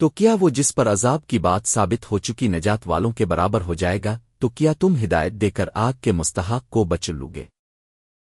تو کیا وہ جس پر عذاب کی بات ثابت ہو چکی نجات والوں کے برابر ہو جائے گا، تو کیا تم ہدایت دے کر آگ کے مستحق کو بچ لوگے